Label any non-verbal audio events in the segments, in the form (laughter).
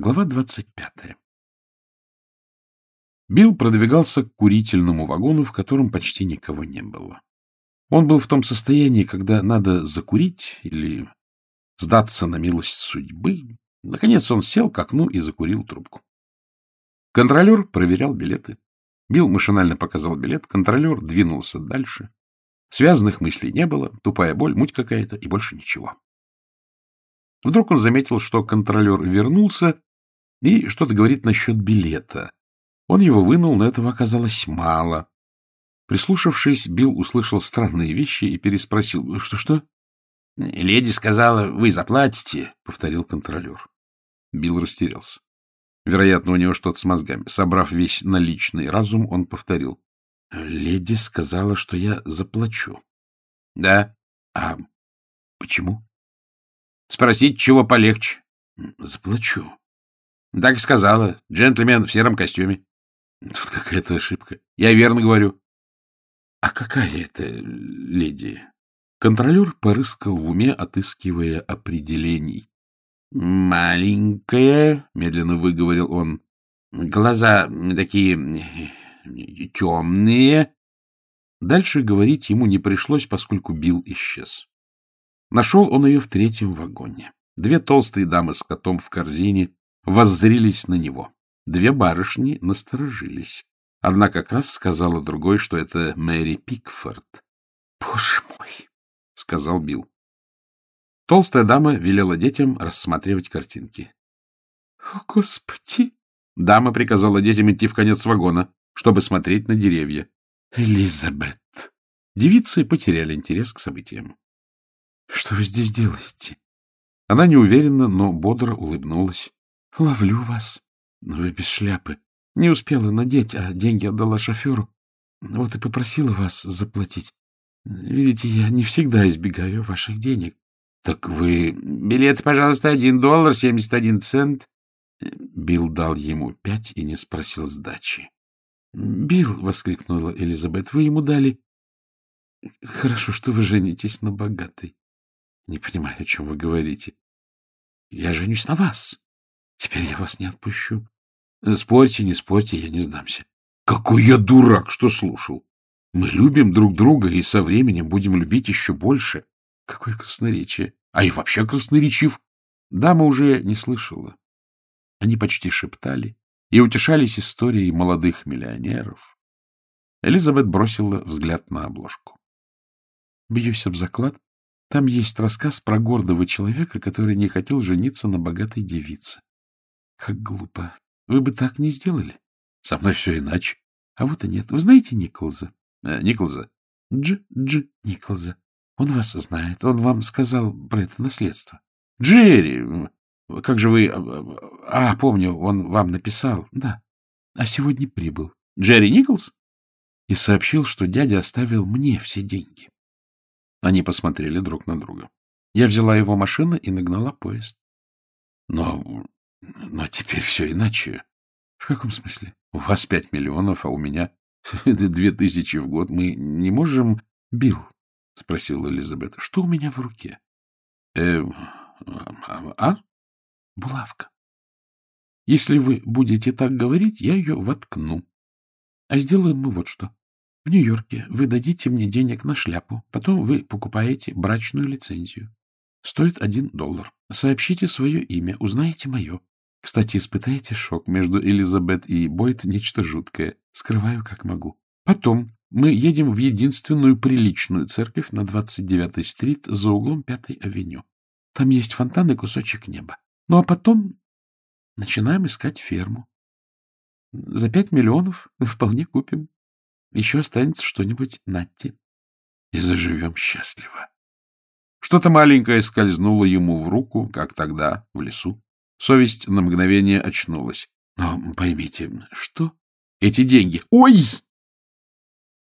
Глава двадцать пятая. Билл продвигался к курительному вагону, в котором почти никого не было. Он был в том состоянии, когда надо закурить или сдаться на милость судьбы. Наконец он сел к окну и закурил трубку. Контролер проверял билеты. Билл машинально показал билет, контролер двинулся дальше. Связанных мыслей не было, тупая боль, муть какая-то и больше ничего. Вдруг он заметил, что контролер вернулся и что-то говорит насчет билета. Он его вынул, но этого оказалось мало. Прислушавшись, Билл услышал странные вещи и переспросил. «Что-что?» «Леди сказала, вы заплатите», — повторил контролер. Билл растерялся. Вероятно, у него что-то с мозгами. Собрав весь наличный разум, он повторил. «Леди сказала, что я заплачу». «Да». «А почему?» «Спросить, чего полегче». «Заплачу». — Так и сказала. Джентльмен в сером костюме. — Тут какая-то ошибка. Я верно говорю. — А какая это леди? Контролер порыскал в уме, отыскивая определений. — Маленькая, — медленно выговорил он. — Глаза такие темные. Дальше говорить ему не пришлось, поскольку Билл исчез. Нашел он ее в третьем вагоне. Две толстые дамы с котом в корзине воззрились на него. Две барышни насторожились. Одна как раз сказала другой, что это Мэри Пикфорд. — Боже мой! — сказал Билл. Толстая дама велела детям рассматривать картинки. — О, Господи! Дама приказала детям идти в конец вагона, чтобы смотреть на деревья. — Элизабет! Девицы потеряли интерес к событиям. — Что вы здесь делаете? Она неуверенно, но бодро улыбнулась. — Ловлю вас. Вы без шляпы. Не успела надеть, а деньги отдала шоферу. Вот и попросила вас заплатить. Видите, я не всегда избегаю ваших денег. — Так вы... Билет, пожалуйста, один доллар семьдесят один цент. Билл дал ему пять и не спросил сдачи. — Билл, — воскликнула Элизабет, — вы ему дали... — Хорошо, что вы женитесь на богатой. — Не понимаю, о чем вы говорите. — Я женюсь на вас. Теперь я вас не отпущу. Спорьте, не спорьте, я не сдамся. Какой я дурак, что слушал. Мы любим друг друга и со временем будем любить еще больше. Какое красноречие. А и вообще красноречив. Дама уже не слышала. Они почти шептали и утешались историей молодых миллионеров. Элизабет бросила взгляд на обложку. Бьюсь об заклад. Там есть рассказ про гордого человека, который не хотел жениться на богатой девице. Как глупо. Вы бы так не сделали. Со мной все иначе. А вот и нет. Вы знаете Николза? Э, Николза? Дж, Дж Николза. Он вас знает. Он вам сказал про это наследство. Джерри! Как же вы... А, помню, он вам написал. Да. А сегодня прибыл. Джерри Николс? И сообщил, что дядя оставил мне все деньги. Они посмотрели друг на друга. Я взяла его машину и нагнала поезд. Но но теперь все иначе. В каком смысле? У вас пять миллионов, а у меня (laughs) две тысячи в год. Мы не можем... Билл, — спросила Элизабет, — что у меня в руке? Э, а? а? Булавка. Если вы будете так говорить, я ее воткну. А сделаем мы вот что. В Нью-Йорке вы дадите мне денег на шляпу, потом вы покупаете брачную лицензию. Стоит один доллар. Сообщите свое имя, узнаете мое. Кстати, испытаете шок между Элизабет и Бойт нечто жуткое. Скрываю, как могу. Потом мы едем в единственную приличную церковь на 29-й стрит за углом 5-й авеню. Там есть фонтан и кусочек неба. Ну, а потом начинаем искать ферму. За пять миллионов вполне купим. Еще останется что-нибудь Натти. И заживем счастливо. Что-то маленькое скользнуло ему в руку, как тогда, в лесу. Совесть на мгновение очнулась. Но поймите, что? Эти деньги. Ой!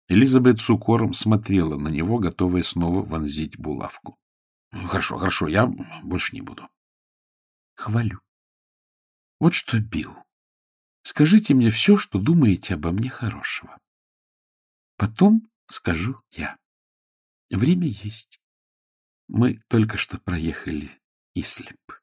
Элизабет с укором смотрела на него, готовая снова вонзить булавку. Хорошо, хорошо, я больше не буду. Хвалю. Вот что, Билл, скажите мне все, что думаете обо мне хорошего. Потом скажу я. Время есть. Мы только что проехали Ислип.